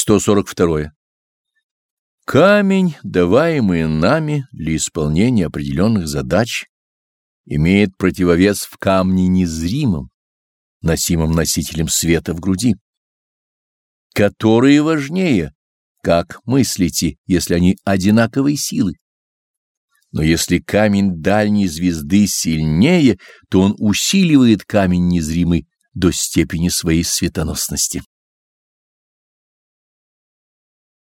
142. Камень, даваемый нами для исполнения определенных задач, имеет противовес в камне незримом, носимом носителем света в груди. Которые важнее, как мыслите, если они одинаковой силы? Но если камень дальней звезды сильнее, то он усиливает камень незримый до степени своей светоносности.